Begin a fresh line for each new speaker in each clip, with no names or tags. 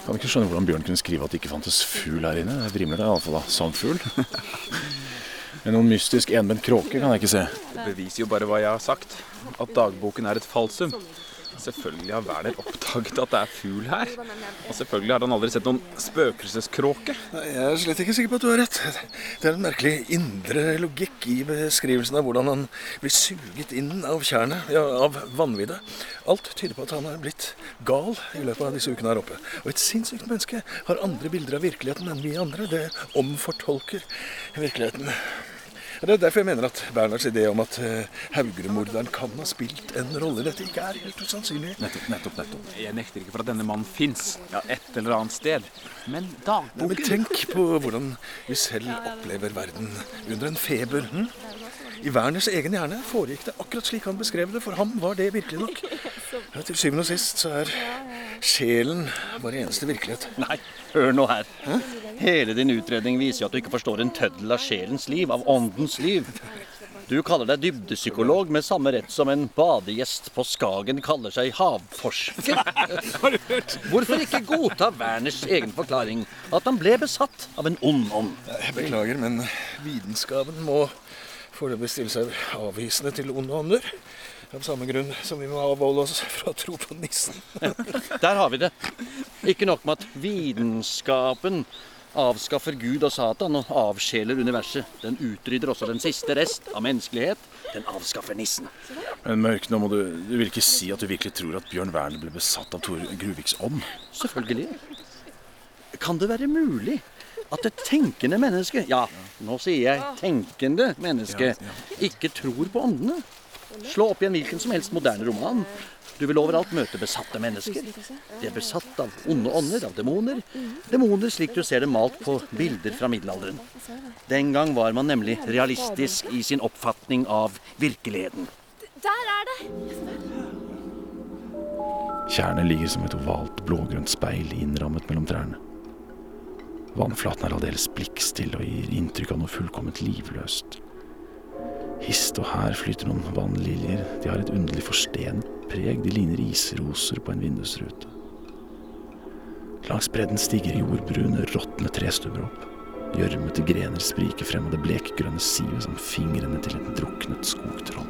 Kan ikke skjønne hvordan Bjørn kunne skrive at det ikke fantes fugl her inne. Det vrimler det iallfall av sånn fugl. Men noen mystisk enbent kråke kan jeg ikke se.
Det beviser jo bare hva jeg har sagt. At dagboken er et falsum. Selvfølgelig har Werner oppdaget at det er fugl her. Og selvfølgelig har han aldri sett noen spøkelseskråke.
Jeg er slett ikke sikker på at du har rett. Det er en merkelig indre logikk i beskrivelsen av hvordan han blir suget inn av tjernet, ja, av vanviddet. Alt tyder på at han er blitt gal i løpet av disse ukene her oppe. Og et sinnssykt menneske har andre bilder av virkeligheten enn vi andre. Det omfortolker virkeligheten. Det er derfor jeg mener at Bernhards idé om at uh, Haugerud-morderen kan ha spilt en rolle i dette, ikke er helt usannsynlig.
Nettopp, nettopp, nettopp. Jeg nekter ikke for at denne mannen fins. Ja, et eller annet sted. Men dagboken
Men tenk på hvordan vi selv opplever verden under en feber. Hm? I Werners egen hjerne foregikk det akkurat slik han beskrev det. For ham var det virkelig nok. Ja, til syvende og sist så er sjelen vår eneste virkelighet.
Nei, hør nå her. Hele din utredning viser jo at du ikke forstår en tøddel av sjelens liv, av åndens liv. Du kaller deg dybdepsykolog med samme rett som en badegjest på Skagen kaller seg havforsker. Hvorfor ikke godta Werners egen forklaring, at han ble besatt av en ond ånd?
Jeg beklager, men vitenskapen må foreløpig stille seg avvisende til onde ånder. Av samme grunn som vi må avholde oss fra å tro på nissen.
Der har vi det. Ikke nok med at vitenskapen avskaffer Gud og Satan og avsjeler universet. Den utrydder også den siste rest av menneskelighet. Den avskaffer nissen.
Men Mørk, nå må du, du vil ikke si at du virkelig tror at Bjørn Werner ble besatt av Tor Gruviks ånd?
Selvfølgelig. Kan det være mulig at et tenkende menneske, ja, nå sier jeg tenkende menneske, ikke tror på åndene? Slå opp i en hvilken som helst moderne roman. Du vil overalt møte besatte mennesker. De er besatt av onde ånder, av demoner. Demoner slik du ser dem malt på bilder fra middelalderen. Den gang var man nemlig realistisk i sin oppfatning av virkeligheten.
Der er det!
Tjernet ligger som et ovalt blågrønt speil innrammet mellom trærne. Vannflaten er aldeles blikkstille og gir inntrykk av noe fullkomment livløst. Hist og her flyter noen vannliljer. De har et underlig forstenet preg. De ligner isroser på en vindusrute. Langs bredden stiger jordbrune, råtne trestubber opp. Gjørmete grener spriker frem av det blekgrønne sivet som fingrene til et druknet skogtroll.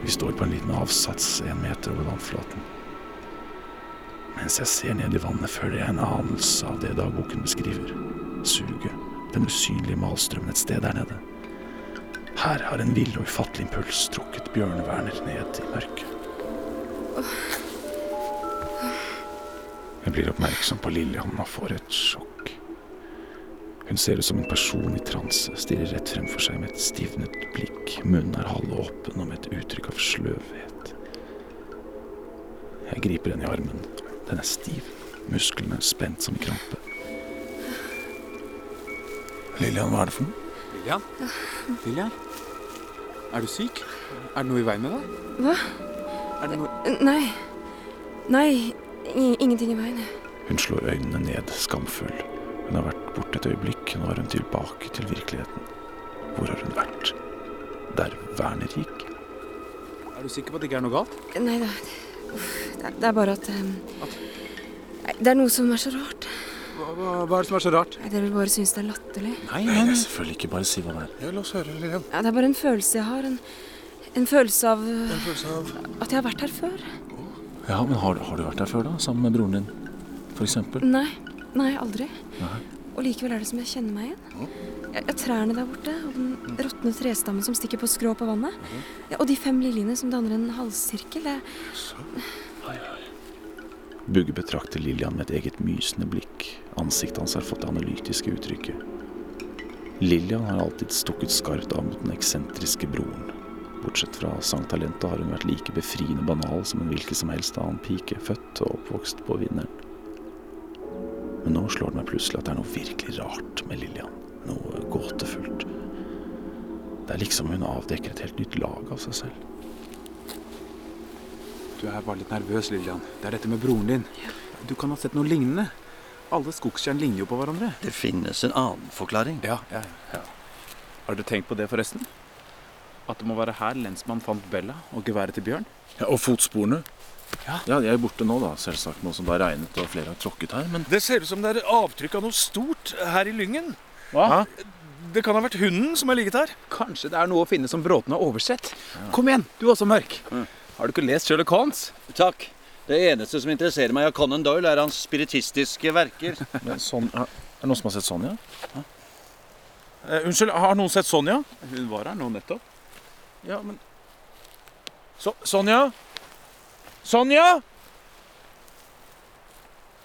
Vi står på en liten avsats en meter over vannflaten. Mens jeg ser ned i vannet, føler jeg en anelse av det dagboken beskriver. Suget, den usynlige malstrømmen et sted der nede. Her har en vill og ufattelig impuls trukket Bjørn Werner ned i mørket. Jeg blir oppmerksom på Lillian og får et sjokk. Hun ser ut som en person i transe, stirrer rett fremfor seg med et stivnet blikk. Munnen er halvåpen og med et uttrykk av sløvhet. Jeg griper henne i armen. Den er stiv. Musklene spent som krampe. Lillian, hva er det for noe?
Lillian? Lillian? Er du syk? Er det noe i veien med deg?
Hva?
Er det noe
Nei. Nei, ingenting i veien.
Hun slår øynene ned, skamfull. Hun har vært borte et øyeblikk, nå er hun tilbake til virkeligheten. Hvor har hun vært? Der Werner gikk?
Er du sikker på at det ikke er noe galt?
Nei da. Det, er, det er bare at um, Det er noe som er så rart.
Hva, hva, hva er det som er så rart?
Nei, Dere bare syns det er latterlig.
Nei,
Nei, nei, selvfølgelig ikke. Bare si hva det er.
Ja, la oss høre, Lillian.
Ja, det er bare en følelse jeg har. En, en følelse av
En følelse av
at jeg har vært her før.
Ja, men har, har du vært her før, da? Sammen med broren din, for eksempel?
Nei. Nei, aldri.
Nei.
Og likevel er det som jeg kjenner meg igjen. Ja, trærne der borte, og den råtne trestammen som stikker på skrå på vannet. Ja, og de fem liljene som danner en halvsirkel. Det,
Bugge betrakter Lillian med et eget mysende blikk. Ansiktet hans har fått det analytiske uttrykket. Lillian har alltid stukket skarpt av mot den eksentriske broren. Bortsett fra sangtalentet har hun vært like befriende banal som en hvilken som helst annen pike, født og oppvokst på vinneren. Men nå slår det meg plutselig at det er noe virkelig rart med Lillian. Noe gåtefullt. Det er liksom hun avdekker et helt nytt lag av seg selv.
Du er bare litt nervøs, Lillian. Det er dette med broren din. Du kan ha sett noe lignende. Alle skogstjern ligner jo på hverandre.
Det finnes en annen forklaring.
Ja, ja, ja. Har du tenkt på det, forresten? at det må være her lensmannen fant Bella og geværet til Bjørn.
Ja, og fotsporene.
Ja.
ja, de er borte nå, da, selvsagt, nå som det har regnet og flere har tråkket her. Men
Det ser ut som det er avtrykk av noe stort her i lyngen.
Hva?
Det kan ha vært hunden som har ligget her.
Kanskje det er noe å finne som Bråten har oversett. Kom igjen, du er også mørk. Har du ikke lest Sherlock Holmes?
Takk. Det eneste som interesserer meg av Conan Doyle, er hans spiritistiske verker.
Men sånn, er er det noen som har sett Sonja? Eh, unnskyld, har noen sett Sonja?
Hun var her nå nettopp.
Ja, men så, Sonja? Sonja?